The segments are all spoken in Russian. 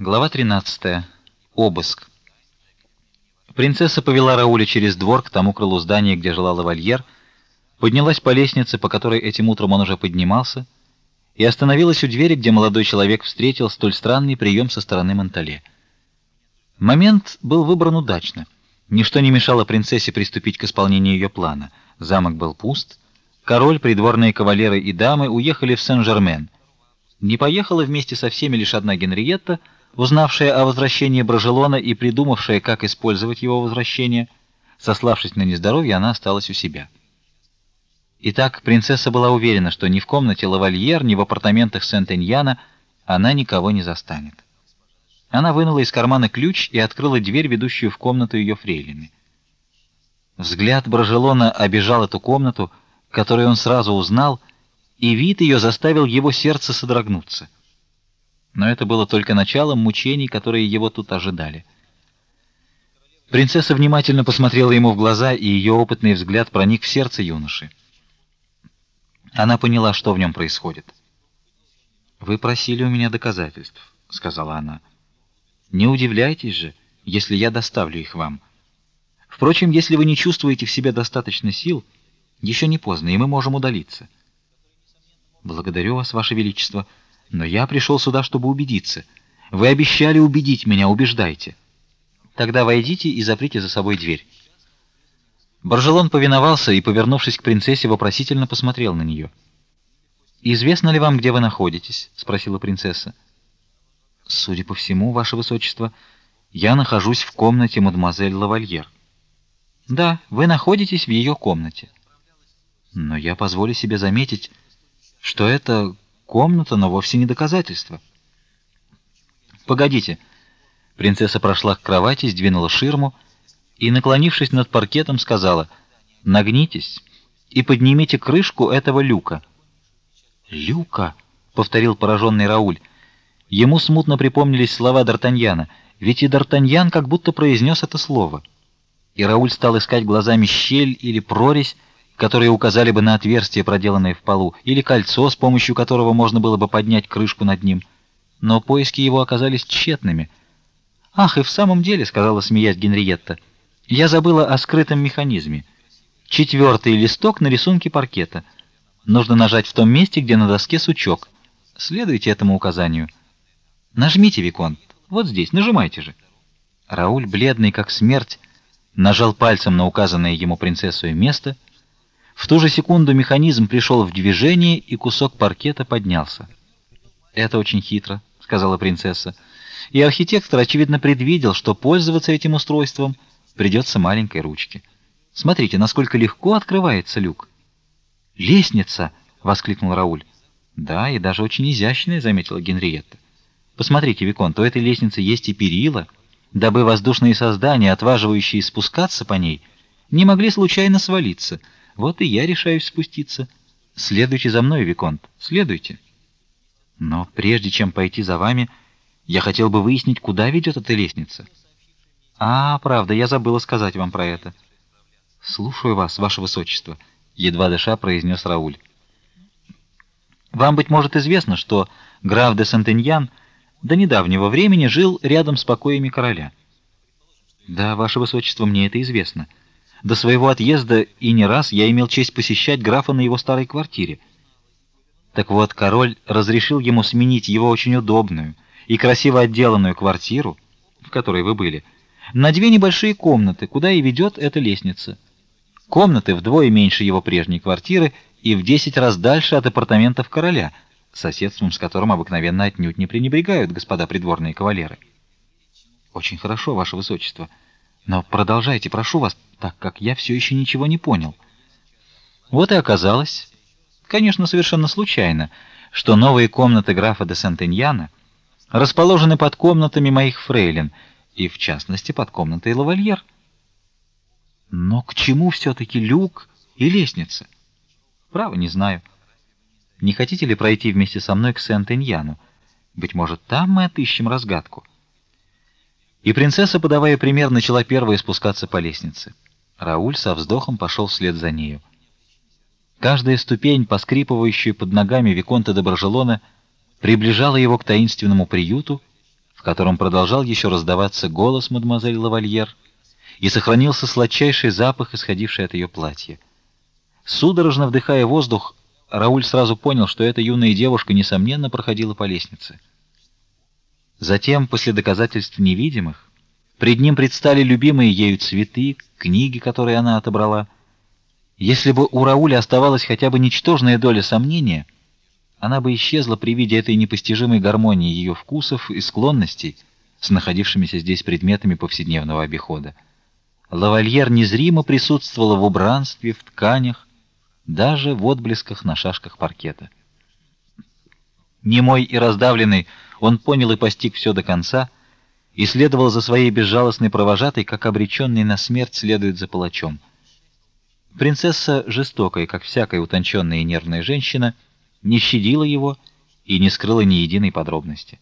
Глава 13. Обыск. Принцесса повела Рауля через двор к тому крылу здания, где жила лавальер, поднялась по лестнице, по которой этим утром он уже поднимался, и остановилась у двери, где молодой человек встретил столь странный прием со стороны Монтале. Момент был выбран удачно. Ничто не мешало принцессе приступить к исполнению ее плана. Замок был пуст. Король, придворные кавалеры и дамы уехали в Сен-Жермен. Не поехала вместе со всеми лишь одна Генриетта — узнавшая о возвращении Брожелона и придумавшая, как использовать его возвращение, сославшись на нездоровье, она осталась у себя. Итак, принцесса была уверена, что ни в комнате лавальер, ни в апартаментах Сент-Эньяна она никого не застанет. Она вынула из кармана ключ и открыла дверь, ведущую в комнату ее фрейлины. Взгляд Брожелона обежал эту комнату, которую он сразу узнал, и вид ее заставил его сердце содрогнуться но это было только началом мучений, которые его тут ожидали. Принцесса внимательно посмотрела ему в глаза, и ее опытный взгляд проник в сердце юноши. Она поняла, что в нем происходит. Вы просили у меня доказательств, сказала она. Не удивляйтесь же, если я доставлю их вам. Впрочем, если вы не чувствуете в себе достаточно сил, еще не поздно, и мы можем удалиться. Благодарю вас, ваше величество. Но я пришел сюда, чтобы убедиться. Вы обещали убедить меня, убеждайте. Тогда войдите и заприте за собой дверь. Баржелон повиновался и, повернувшись к принцессе, вопросительно посмотрел на нее. Известно ли вам, где вы находитесь? спросила принцесса. Судя по всему, ваше высочество, я нахожусь в комнате мадемуазель Лавальер. Да, вы находитесь в ее комнате. Но я позволю себе заметить, что это комната, но вовсе не доказательство. Погодите. Принцесса прошла к кровати, сдвинула ширму и, наклонившись над паркетом, сказала: "Нагнитесь и поднимите крышку этого люка". "Люка?" повторил пораженный Рауль. Ему смутно припомнились слова д'Артаньяна, ведь и д'Артаньян как будто произнес это слово. И Рауль стал искать глазами щель или прорезь, которые указали бы на отверстие, проделанное в полу, или кольцо, с помощью которого можно было бы поднять крышку над ним. Но поиски его оказались тщетными. Ах, и в самом деле, сказала смеясь Генриетта. Я забыла о скрытом механизме. Четвертый листок на рисунке паркета. Нужно нажать в том месте, где на доске сучок. Следуйте этому указанию. Нажмите, виконт. Вот здесь, нажимайте же. Рауль, бледный как смерть, нажал пальцем на указанное ему принцессой место в ту же секунду механизм пришел в движение, и кусок паркета поднялся. Это очень хитро, сказала принцесса. И архитектор очевидно предвидел, что пользоваться этим устройством придется маленькой ручке. Смотрите, насколько легко открывается люк. Лестница, воскликнул Рауль. Да, и даже очень изящная, заметила Генриетта. Посмотрите, виконт, у этой лестницы есть и перила, дабы воздушные создания, отваживающие спускаться по ней, не могли случайно свалиться. Вот и я решаюсь спуститься. Следуйте за мной, виконт. Следуйте. Но прежде чем пойти за вами, я хотел бы выяснить, куда ведет эта лестница. А, правда, я забыла сказать вам про это. Слушаю вас, ваше высочество, едва дыша произнес Рауль. Вам быть может известно, что граф де Сантеньян до недавнего времени жил рядом с покоями короля. Да, ваше высочество, мне это известно. До своего отъезда и не раз я имел честь посещать графа на его старой квартире. Так вот, король разрешил ему сменить его очень удобную и красиво отделанную квартиру, в которой вы были, на две небольшие комнаты, куда и ведет эта лестница. Комнаты вдвое меньше его прежней квартиры и в десять раз дальше от апартаментов короля, соседством с которым обыкновенно отнюдь не пренебрегают господа придворные кавалеры. Очень хорошо, ваше высочество. Но продолжайте, прошу вас, так как я все еще ничего не понял. Вот и оказалось, конечно, совершенно случайно, что новые комнаты графа де Сантеньяна расположены под комнатами моих фрейлин, и в частности под комнатой лавальер. Но к чему все таки люк и лестница? Право не знаю. Не хотите ли пройти вместе со мной к Сент-Эньяну? Быть может, там мы отыщем разгадку. И принцесса, подавая пример, начала первой спускаться по лестнице. Рауль со вздохом пошел вслед за нею. Каждая ступень, поскрипывающая под ногами виконта де Баржелона, приближала его к таинственному приюту, в котором продолжал еще раздаваться голос мадемуазель Лавальер, и сохранился сладчайший запах, исходивший от ее платья. Судорожно вдыхая воздух, Рауль сразу понял, что эта юная девушка несомненно проходила по лестнице. Затем, после доказательств невидимых, пред ним предстали любимые ею цветы, книги, которые она отобрала. Если бы у Рауля оставалась хотя бы ничтожная доля сомнения, она бы исчезла при виде этой непостижимой гармонии ее вкусов и склонностей с находившимися здесь предметами повседневного обихода. Лавальер незримо присутствовала в убранстве, в тканях, даже в отблесках на шашках паркета. Немой и раздавленный, он понял и постиг все до конца и следовал за своей безжалостной провожатой, как обреченный на смерть следует за палачом. Принцесса, жестокая, как всякая утонченная и нервная женщина, не щадила его и не скрыла ни единой подробности.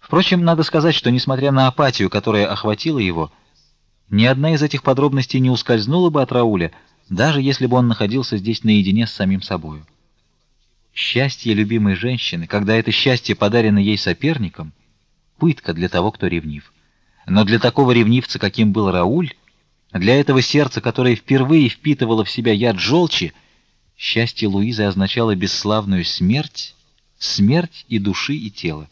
Впрочем, надо сказать, что несмотря на апатию, которая охватила его, ни одна из этих подробностей не ускользнула бы от Рауля, даже если бы он находился здесь наедине с самим собою. Счастье любимой женщины, когда это счастье подарено ей соперником, пытка для того, кто ревнив. Но для такого ревнивца, каким был Рауль, для этого сердца, которое впервые впитывало в себя яд желчи, счастье Луизы означало бесславную смерть, смерть и души, и тела.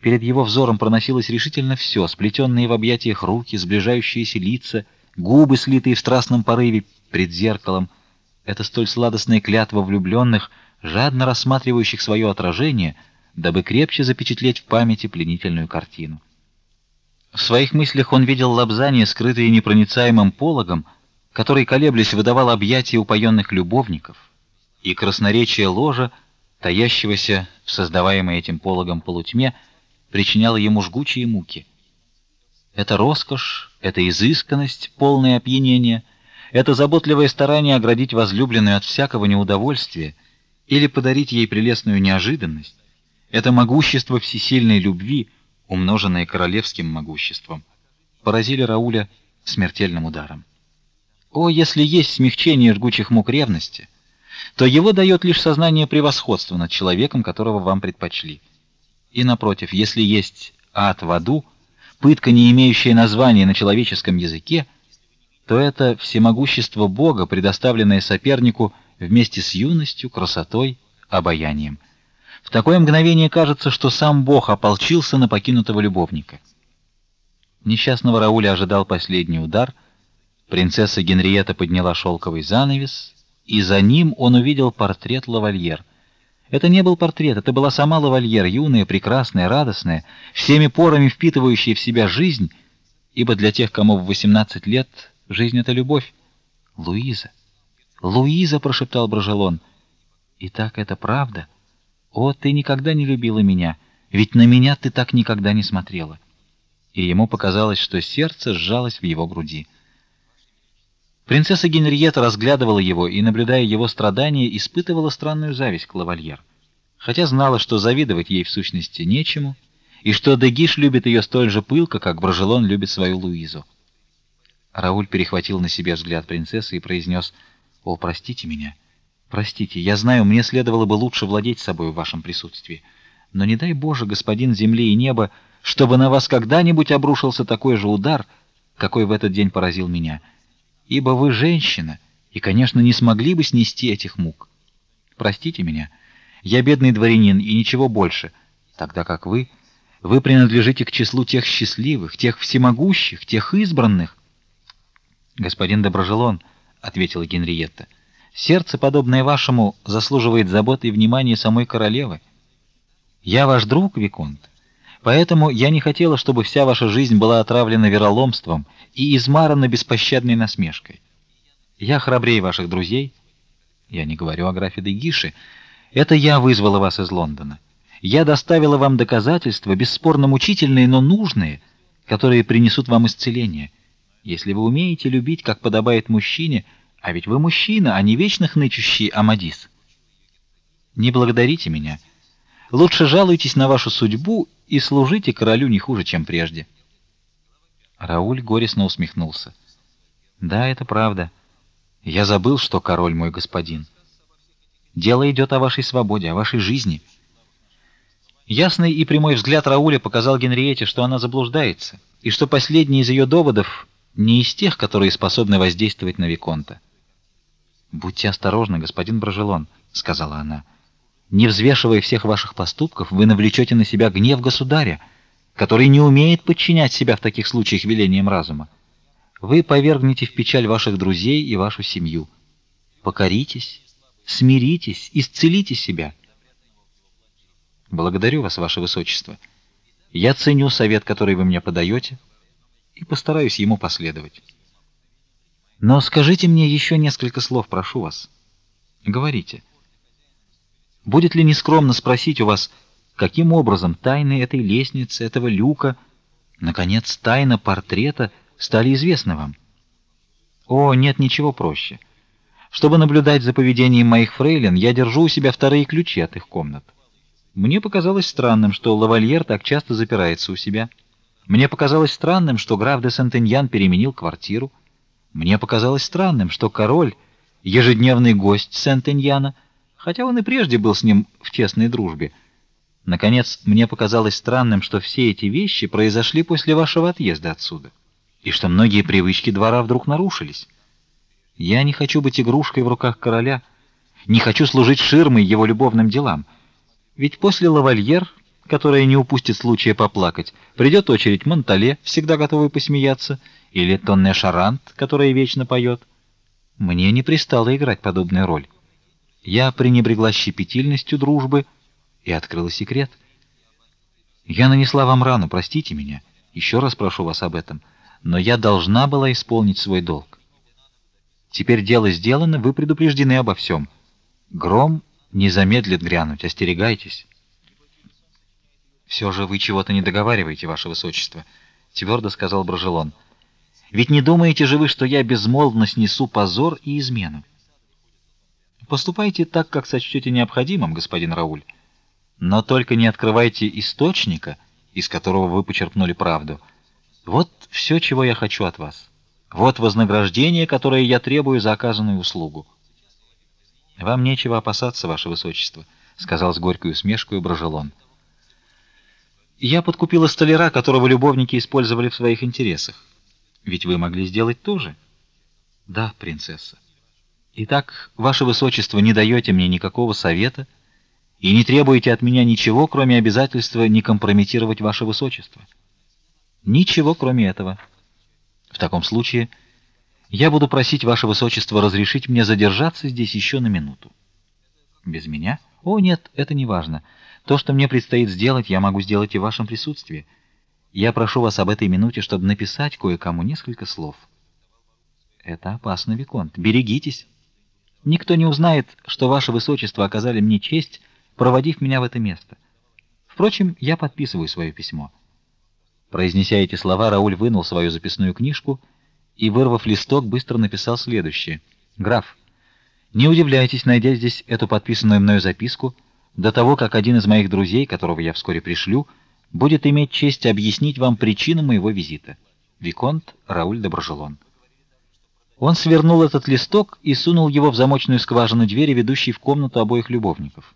Перед его взором проносилось решительно все: сплетенные в объятиях руки, сближающиеся лица, губы, слитые в страстном порыве пред зеркалом. Это столь сладостная клятва влюбленных, жадно рассматривающих свое отражение, дабы крепче запечатлеть в памяти пленительную картину. В своих мыслях он видел лобзание, скрытое непроницаемым пологом, который, колеблясь, выдавал объятия упоенных любовников, и красноречие ложа, таящегося в создаваемой этим пологом полутьме, причиняло ему жгучие муки. Это роскошь, это изысканность, полное опьянение, это заботливое старание оградить возлюбленную от всякого неудовольствия или подарить ей прелестную неожиданность, это могущество всесильной любви, умноженное королевским могуществом, поразили Рауля смертельным ударом. О, если есть смягчение жгучих мук ревности, то его дает лишь сознание превосходства над человеком, которого вам предпочли. И напротив, если есть ад в аду, пытка, не имеющая названия на человеческом языке, то это всемогущество Бога, предоставленное сопернику вместе с юностью, красотой, обаянием. В такое мгновение кажется, что сам Бог ополчился на покинутого любовника. Несчастного Рауля ожидал последний удар. Принцесса Генриетта подняла шелковый занавес, и за ним он увидел портрет лавальер. Это не был портрет, это была сама лавальер, юная, прекрасная, радостная, всеми порами впитывающая в себя жизнь, ибо для тех, кому в 18 лет жизнь это любовь. Луиза. Луиза, прошептал Брожелон. И так это правда? О, ты никогда не любила меня, ведь на меня ты так никогда не смотрела. И ему показалось, что сердце сжалось в его груди. Принцесса Генриетта разглядывала его и, наблюдая его страдания, испытывала странную зависть к лавальер. Хотя знала, что завидовать ей в сущности нечему, и что Дегиш любит ее столь же пылко, как Брожелон любит свою Луизу. Рауль перехватил на себя взгляд принцессы и произнес: "О, простите меня. Простите, я знаю, мне следовало бы лучше владеть собой в вашем присутствии, но не дай Боже, господин земли и неба, чтобы на вас когда-нибудь обрушился такой же удар, какой в этот день поразил меня" ибо вы женщина и, конечно, не смогли бы снести этих мук. Простите меня. Я бедный дворянин и ничего больше, тогда как вы вы принадлежите к числу тех счастливых, тех всемогущих, тех избранных. Господин Доброжелон, ответила Генриетта. Сердце, подобное вашему, заслуживает заботы и внимания самой королевы. Я ваш друг, виконт. Поэтому я не хотела, чтобы вся ваша жизнь была отравлена вероломством и измарана беспощадной насмешкой. Я храбрее ваших друзей. Я не говорю о графе де Гише. Это я вызвала вас из Лондона. Я доставила вам доказательства, бесспорно мучительные, но нужные, которые принесут вам исцеление. Если вы умеете любить, как подобает мужчине, а ведь вы мужчина, а не вечно хнычущий Амадис. Не благодарите меня. Лучше жалуйтесь на вашу судьбу и служите королю не хуже, чем прежде. Рауль горестно усмехнулся. Да, это правда. Я забыл, что король мой господин. Дело идет о вашей свободе, о вашей жизни. Ясный и прямой взгляд Рауля показал Генриете, что она заблуждается, и что последний из ее доводов не из тех, которые способны воздействовать на виконта. Будьте осторожны, господин Брожелон, сказала она. Не взвешивая всех ваших поступков, вы навлечете на себя гнев государя, который не умеет подчинять себя в таких случаях велениям разума. Вы повергнете в печаль ваших друзей и вашу семью. Покоритесь, смиритесь, исцелите себя. Благодарю вас, ваше высочество. Я ценю совет, который вы мне подаете, и постараюсь ему последовать. Но скажите мне еще несколько слов, прошу вас. Говорите. Будет ли нескромно спросить у вас, каким образом тайны этой лестницы, этого люка, наконец, тайна портрета стали известны вам? О, нет ничего проще. Чтобы наблюдать за поведением моих фрейлин, я держу у себя вторые ключи от их комнат. Мне показалось странным, что лавальер так часто запирается у себя. Мне показалось странным, что граф де Сентеньян переменил квартиру. Мне показалось странным, что король ежедневный гость Сентеньяна, хотя он и прежде был с ним в тесной дружбе. Наконец, мне показалось странным, что все эти вещи произошли после вашего отъезда отсюда, и что многие привычки двора вдруг нарушились. Я не хочу быть игрушкой в руках короля, не хочу служить ширмой его любовным делам. Ведь после лавальер, которая не упустит случая поплакать, придет очередь Монтале, всегда готовый посмеяться, или Тонне Шарант, которая вечно поет. Мне не пристало играть подобную роль. Я пренебрегла щепетильностью дружбы и открыла секрет. Я нанесла вам рану, простите меня. Еще раз прошу вас об этом, но я должна была исполнить свой долг. Теперь дело сделано, вы предупреждены обо всем. Гром не замедлит грянуть, остерегайтесь. Все же вы чего-то не договариваете, ваше высочество, твердо сказал Брожелон. Ведь не думаете же вы, что я безмолвно снесу позор и измену? Поступайте так, как сочтете необходимым, господин Рауль, но только не открывайте источника, из которого вы почерпнули правду. Вот все, чего я хочу от вас. Вот вознаграждение, которое я требую за оказанную услугу. Вам нечего опасаться, ваше высочество, сказал с горькой усмешкой Брожелон. Я подкупила столяра, которого любовники использовали в своих интересах. Ведь вы могли сделать то же. Да, принцесса. Итак, ваше высочество не даете мне никакого совета и не требуете от меня ничего, кроме обязательства не компрометировать ваше высочество. Ничего, кроме этого. В таком случае я буду просить ваше высочество разрешить мне задержаться здесь еще на минуту. Без меня? О, нет, это не важно. То, что мне предстоит сделать, я могу сделать и в вашем присутствии. Я прошу вас об этой минуте, чтобы написать кое-кому несколько слов. Это опасно, виконт. Берегитесь. Никто не узнает, что ваше высочество оказали мне честь, проводив меня в это место. Впрочем, я подписываю свое письмо. Произнеся эти слова, Рауль вынул свою записную книжку и, вырвав листок, быстро написал следующее: "Граф, не удивляйтесь, найдя здесь эту подписанную мною записку, до того, как один из моих друзей, которого я вскоре пришлю, будет иметь честь объяснить вам причину моего визита. Виконт Рауль де Брожелон". Он свернул этот листок и сунул его в замочную скважину двери, ведущей в комнату обоих любовников.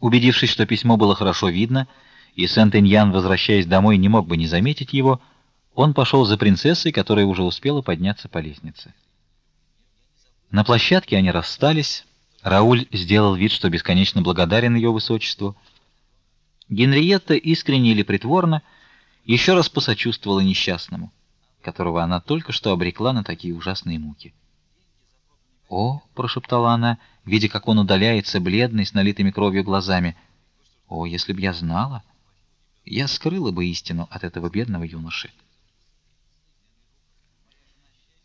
Убедившись, что письмо было хорошо видно, и Сент-Эньян, возвращаясь домой, не мог бы не заметить его, он пошел за принцессой, которая уже успела подняться по лестнице. На площадке они расстались. Рауль сделал вид, что бесконечно благодарен ее высочеству. Генриетта искренне или притворно еще раз посочувствовала несчастному, которого она только что обрекла на такие ужасные муки. "О", прошептала она, видя, как он удаляется, бледный, с налитыми кровью глазами. "О, если б я знала!" я скрыла бы истину от этого бедного юноши.